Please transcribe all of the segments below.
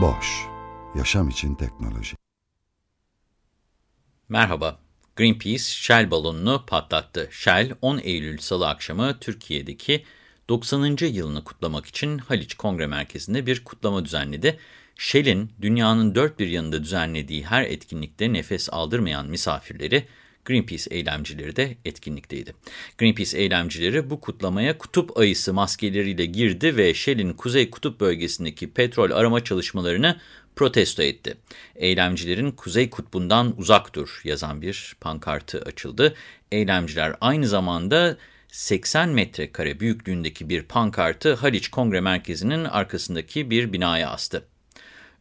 Boş, yaşam için teknoloji. Merhaba, Greenpeace Shell balonunu patlattı. Shell 10 Eylül Salı akşamı Türkiye'deki 90. yılını kutlamak için Haliç Kongre Merkezi'nde bir kutlama düzenledi. Shell'in dünyanın dört bir yanında düzenlediği her etkinlikte nefes aldırmayan misafirleri, Greenpeace eylemcileri de etkinlikteydi. Greenpeace eylemcileri bu kutlamaya kutup ayısı maskeleriyle girdi ve Shell'in Kuzey Kutup bölgesindeki petrol arama çalışmalarını protesto etti. Eylemcilerin Kuzey Kutbu'ndan uzak dur yazan bir pankartı açıldı. Eylemciler aynı zamanda 80 metrekare büyüklüğündeki bir pankartı Haliç Kongre Merkezi'nin arkasındaki bir binaya astı.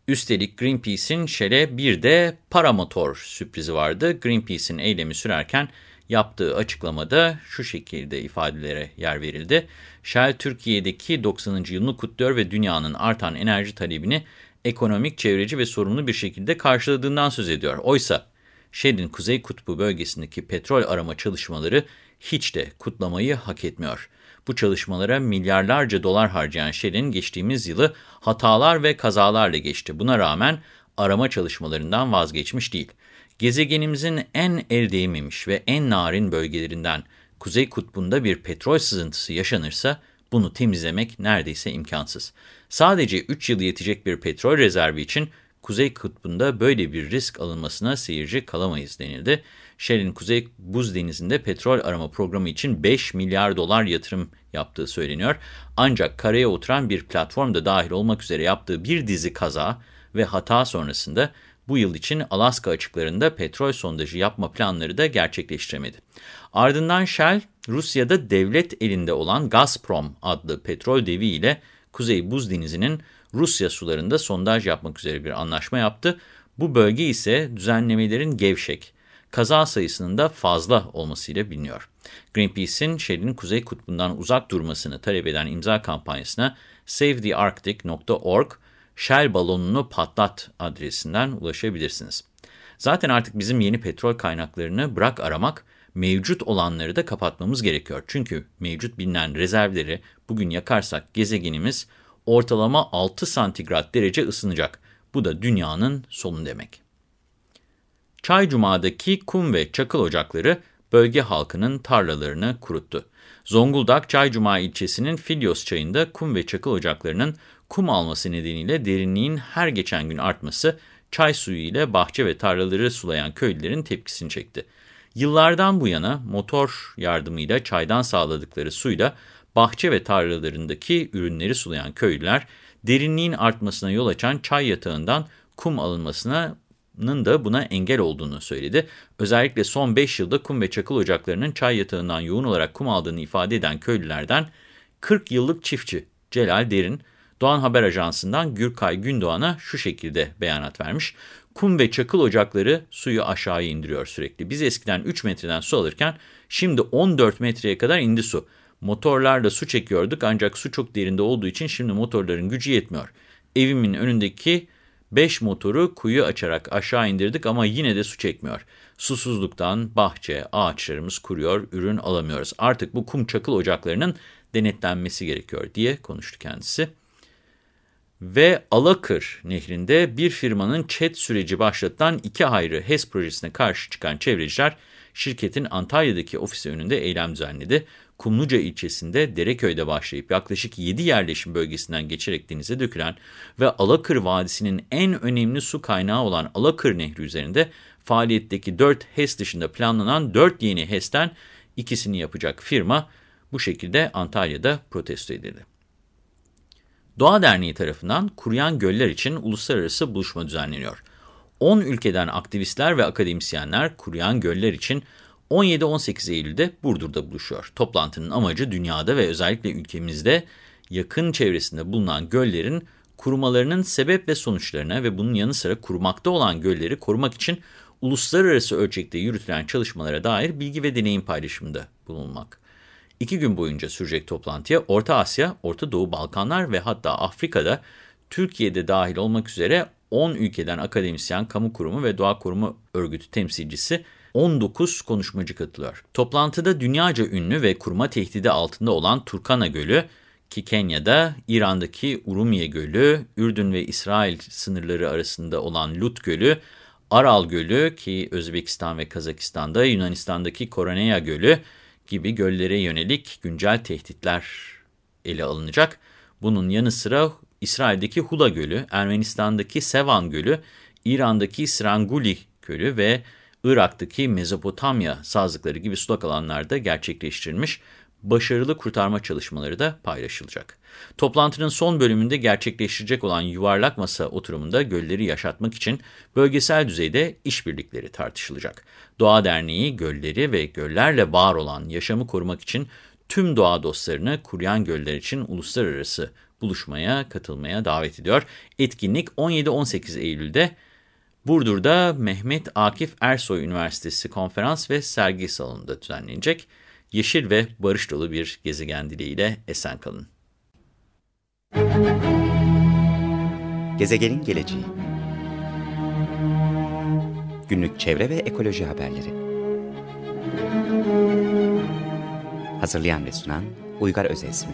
Üstelik Greenpeace'in Shell'e bir de paramotor sürprizi vardı. Greenpeace'in eylemi sürerken yaptığı açıklamada şu şekilde ifadelere yer verildi. Shell Türkiye'deki 90. yılını kutluyor ve dünyanın artan enerji talebini ekonomik, çevreci ve sorumlu bir şekilde karşıladığından söz ediyor. Oysa Shell'in Kuzey Kutbu bölgesindeki petrol arama çalışmaları hiç de kutlamayı hak etmiyor. Bu çalışmalara milyarlarca dolar harcayan Shell'in geçtiğimiz yılı hatalar ve kazalarla geçti. Buna rağmen arama çalışmalarından vazgeçmiş değil. Gezegenimizin en el değmemiş ve en narin bölgelerinden Kuzey Kutbu'nda bir petrol sızıntısı yaşanırsa bunu temizlemek neredeyse imkansız. Sadece 3 yıl yetecek bir petrol rezervi için Kuzey Kutbu'nda böyle bir risk alınmasına seyirci kalamayız denildi. Shell'in Kuzey Buz Denizi'nde petrol arama programı için 5 milyar dolar yatırım yaptığı söyleniyor. Ancak karaya oturan bir platform da dahil olmak üzere yaptığı bir dizi kaza ve hata sonrasında bu yıl için Alaska açıklarında petrol sondajı yapma planları da gerçekleştiremedi. Ardından Shell, Rusya'da devlet elinde olan Gazprom adlı petrol devi ile Kuzey Buz Denizi'nin Rusya sularında sondaj yapmak üzere bir anlaşma yaptı. Bu bölge ise düzenlemelerin gevşek, kaza sayısının da fazla olmasıyla biliniyor. Greenpeace'in Shell'in Kuzey Kutbu'ndan uzak durmasını talep eden imza kampanyasına savethearctic.org Shell balonunu patlat adresinden ulaşabilirsiniz. Zaten artık bizim yeni petrol kaynaklarını bırak aramak, mevcut olanları da kapatmamız gerekiyor. Çünkü mevcut bilinen rezervleri bugün yakarsak gezegenimiz ortalama 6 santigrat derece ısınacak. Bu da dünyanın sonu demek. Çaycuma'daki kum ve çakıl ocakları bölge halkının tarlalarını kuruttu. Zonguldak Çaycuma ilçesinin Filyos çayında kum ve çakıl ocaklarının kum alması nedeniyle derinliğin her geçen gün artması çay suyu ile bahçe ve tarlaları sulayan köylülerin tepkisini çekti. Yıllardan bu yana motor yardımıyla çaydan sağladıkları suyla bahçe ve tarlalarındaki ürünleri sulayan köylüler, derinliğin artmasına yol açan çay yatağından kum alınmasının da buna engel olduğunu söyledi. Özellikle son 5 yılda kum ve çakıl ocaklarının çay yatağından yoğun olarak kum aldığını ifade eden köylülerden 40 yıllık çiftçi Celal Derin, Doğan Haber Ajansı'ndan Gürkay Gündoğan'a şu şekilde beyanat vermiş. Kum ve çakıl ocakları suyu aşağıya indiriyor sürekli. Biz eskiden 3 metreden su alırken şimdi 14 metreye kadar indi su. Motorlarla su çekiyorduk ancak su çok derinde olduğu için şimdi motorların gücü yetmiyor. Evimin önündeki 5 motoru kuyu açarak aşağı indirdik ama yine de su çekmiyor. Susuzluktan bahçe, ağaçlarımız kuruyor, ürün alamıyoruz. Artık bu kum çakıl ocaklarının denetlenmesi gerekiyor diye konuştu kendisi. Ve Alakır nehrinde bir firmanın chat süreci başlatılan iki ayrı HES projesine karşı çıkan çevreciler şirketin Antalya'daki ofisi önünde eylem düzenledi. Kumluca ilçesinde Dereköy'de başlayıp yaklaşık 7 yerleşim bölgesinden geçerek denize dökülen ve Alakır Vadisi'nin en önemli su kaynağı olan Alakır Nehri üzerinde faaliyetteki 4 HES dışında planlanan 4 yeni HES'ten ikisini yapacak firma bu şekilde Antalya'da protesto edildi. Doğa Derneği tarafından kuruyan göller için uluslararası buluşma düzenleniyor. 10 ülkeden aktivistler ve akademisyenler kuruyan göller için 17-18 Eylül'de Burdur'da buluşuyor. Toplantının amacı dünyada ve özellikle ülkemizde yakın çevresinde bulunan göllerin kurumalarının sebep ve sonuçlarına ve bunun yanı sıra kurumakta olan gölleri korumak için uluslararası ölçekte yürütülen çalışmalara dair bilgi ve deneyim paylaşımında bulunmak. İki gün boyunca sürecek toplantıya Orta Asya, Orta Doğu, Balkanlar ve hatta Afrika'da Türkiye'de dahil olmak üzere 10 ülkeden akademisyen, kamu kurumu ve doğa korumu örgütü temsilcisi 19 konuşmacı katılıyor. Toplantıda dünyaca ünlü ve kuruma tehdidi altında olan Turkana Gölü ki Kenya'da, İran'daki Urumiye Gölü, Ürdün ve İsrail sınırları arasında olan Lut Gölü, Aral Gölü ki Özbekistan ve Kazakistan'da, Yunanistan'daki Koroneya Gölü gibi göllere yönelik güncel tehditler ele alınacak. Bunun yanı sıra İsrail'deki Hula Gölü, Ermenistan'daki Sevan Gölü, İran'daki Sranguli Gölü ve Irak'taki Mezopotamya sazlıkları gibi sulak alanlarda gerçekleştirilmiş başarılı kurtarma çalışmaları da paylaşılacak. Toplantının son bölümünde gerçekleştirecek olan yuvarlak masa oturumunda gölleri yaşatmak için bölgesel düzeyde işbirlikleri tartışılacak. Doğa Derneği gölleri ve göllerle var olan yaşamı korumak için tüm doğa dostlarını kuruyan göller için uluslararası buluşmaya katılmaya davet ediyor. Etkinlik 17-18 Eylül'de Burdur'da Mehmet Akif Ersoy Üniversitesi konferans ve sergi salonunda düzenlenecek. Yeşil ve barış dolu bir gezegen dileğiyle esen kalın. Gezegenin geleceği Günlük çevre ve ekoloji haberleri Hazırlayan ve sunan Uygar Özesmi